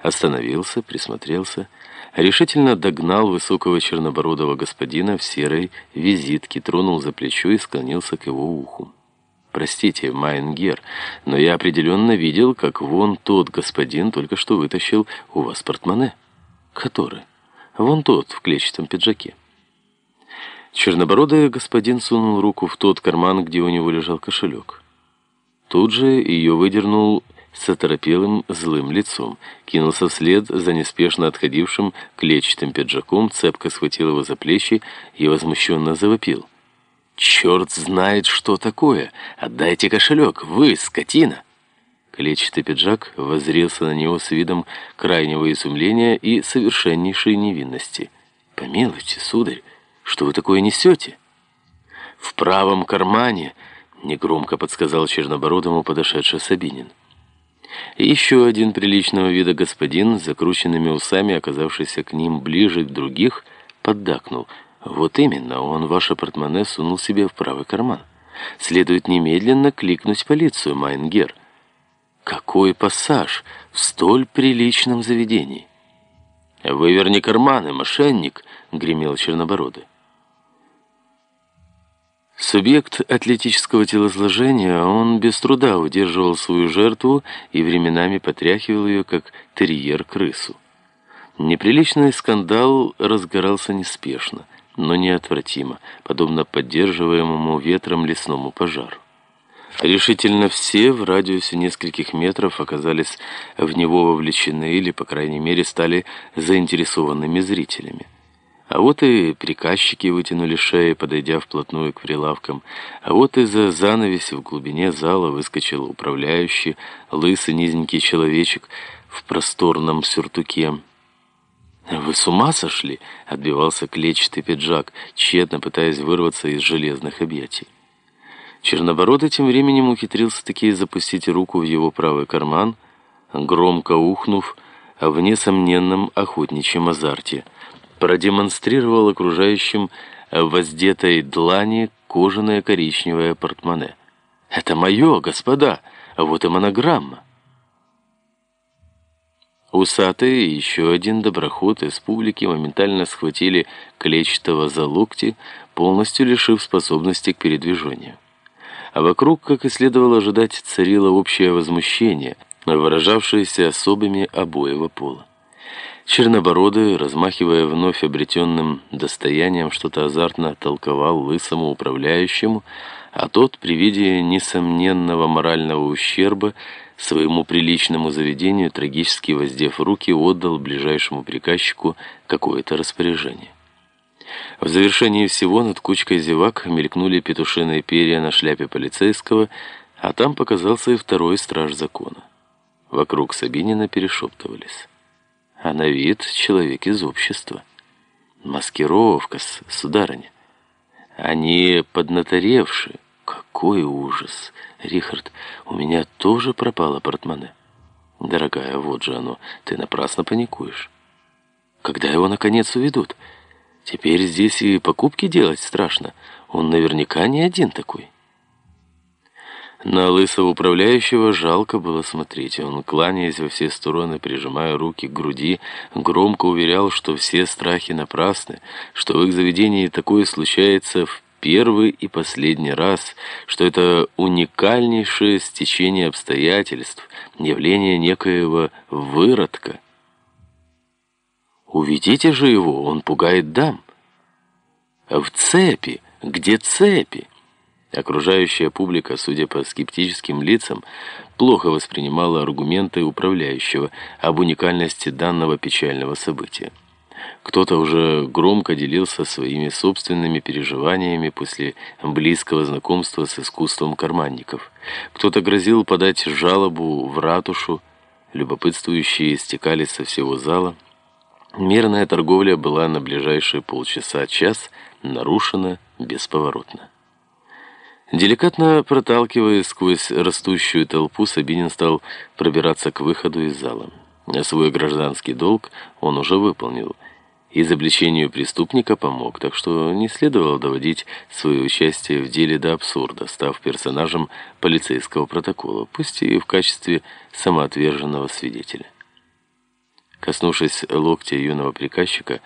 остановился, присмотрелся, решительно догнал высокого чернобородого господина в серой визитке, тронул за плечо и склонился к его уху. «Простите, Майнгер, но я определенно видел, как вон тот господин только что вытащил у вас портмоне». «Который?» «Вон тот, в клетчатом пиджаке». Чернобородый господин сунул руку в тот карман, где у него лежал кошелек. Тут же ее выдернул с оторопелым злым лицом, кинулся вслед за неспешно отходившим клетчатым пиджаком, цепко схватил его за плечи и возмущенно завопил. «Черт знает, что такое! Отдайте кошелек! Вы, скотина!» Клетчатый пиджак воззрелся на него с видом крайнего изумления и совершеннейшей невинности. «Помилуйте, сударь, что вы такое несете?» «В правом кармане!» — негромко подсказал чернобородому подошедший Сабинин. Еще один приличного вида господин с закрученными усами, оказавшийся к ним ближе к других, поддакнул — вот именно, он ваше портмоне сунул себе в правый карман. Следует немедленно кликнуть полицию, Майнгер. Какой пассаж в столь приличном заведении? «Выверни карманы, мошенник!» — гремел Чернобородый. Субъект атлетического телосложения, он без труда удерживал свою жертву и временами потряхивал ее, как терьер крысу. Неприличный скандал разгорался неспешно — но неотвратимо, подобно поддерживаемому ветром лесному пожару. Решительно все в радиусе нескольких метров оказались в него вовлечены или, по крайней мере, стали заинтересованными зрителями. А вот и приказчики вытянули шеи, подойдя вплотную к прилавкам. А вот из-за занавеси в глубине зала выскочил управляющий, лысый низенький человечек в просторном сюртуке. «Вы с ума сошли?» — отбивался клетчатый пиджак, тщетно пытаясь вырваться из железных объятий. Чернобородый тем временем ухитрился таки запустить руку в его правый карман, громко ухнув в несомненном охотничьем азарте, продемонстрировал окружающим воздетой длани кожаное коричневое портмоне. «Это мое, господа! Вот и монограмма!» Усатый и еще один доброход из публики моментально схватили клетчатого за локти, полностью лишив способности к передвижению. А вокруг, как и следовало ожидать, царило общее возмущение, выражавшееся особыми обоего пола. Чернобородый, размахивая вновь обретенным достоянием, что-то азартно толковал лысому управляющему, а тот при виде несомненного морального ущерба своему приличному заведению, трагически воздев руки, отдал ближайшему приказчику какое-то распоряжение. В завершении всего над кучкой зевак мелькнули петушиные перья на шляпе полицейского, а там показался и второй страж закона. Вокруг Сабинина перешептывались. А на вид человек из общества. Маскировка, сударыня. Они поднаторевшие. Какой ужас! Рихард, у меня тоже пропало портмоне. Дорогая, вот же оно, ты напрасно паникуешь. Когда его наконец уведут? Теперь здесь и покупки делать страшно. Он наверняка не один такой. На лысого управляющего жалко было смотреть. Он, кланяясь во все стороны, прижимая руки к груди, громко уверял, что все страхи напрасны, что в их заведении такое случается в первый и последний раз, что это уникальнейшее стечение обстоятельств, явление некоего выродка. Уведите же его, он пугает дам. В цепи, где цепи? Окружающая публика, судя по скептическим лицам, плохо воспринимала аргументы управляющего об уникальности данного печального события. Кто-то уже громко делился своими собственными переживаниями после близкого знакомства с искусством карманников. Кто-то грозил подать жалобу в ратушу, любопытствующие стекались со всего зала. Мерная торговля была на ближайшие полчаса-час нарушена бесповоротно. Деликатно проталкиваясь сквозь растущую толпу, Сабинин стал пробираться к выходу из зала. Свой гражданский долг он уже выполнил – изобличению преступника помог, так что не следовало доводить свое участие в деле до абсурда, став персонажем полицейского протокола, пусть и в качестве самоотверженного свидетеля. Коснувшись локтя юного приказчика,